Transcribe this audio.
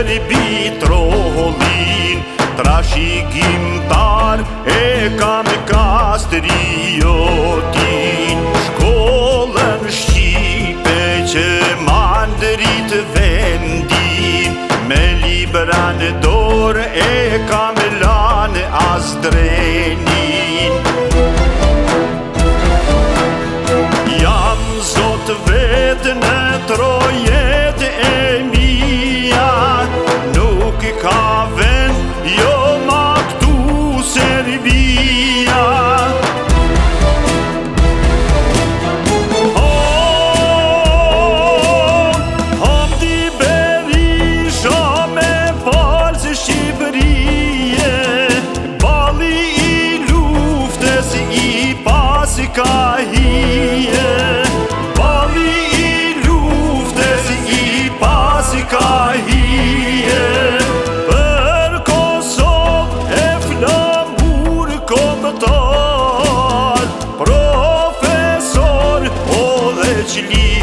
Në tërbi trohullin Tra shikim par e kam kastriotin Shkollën shqipe që mandrit vendin Me libra në dor e kam lanë azdrenin Jam zot vetë në trojet e mi Чили.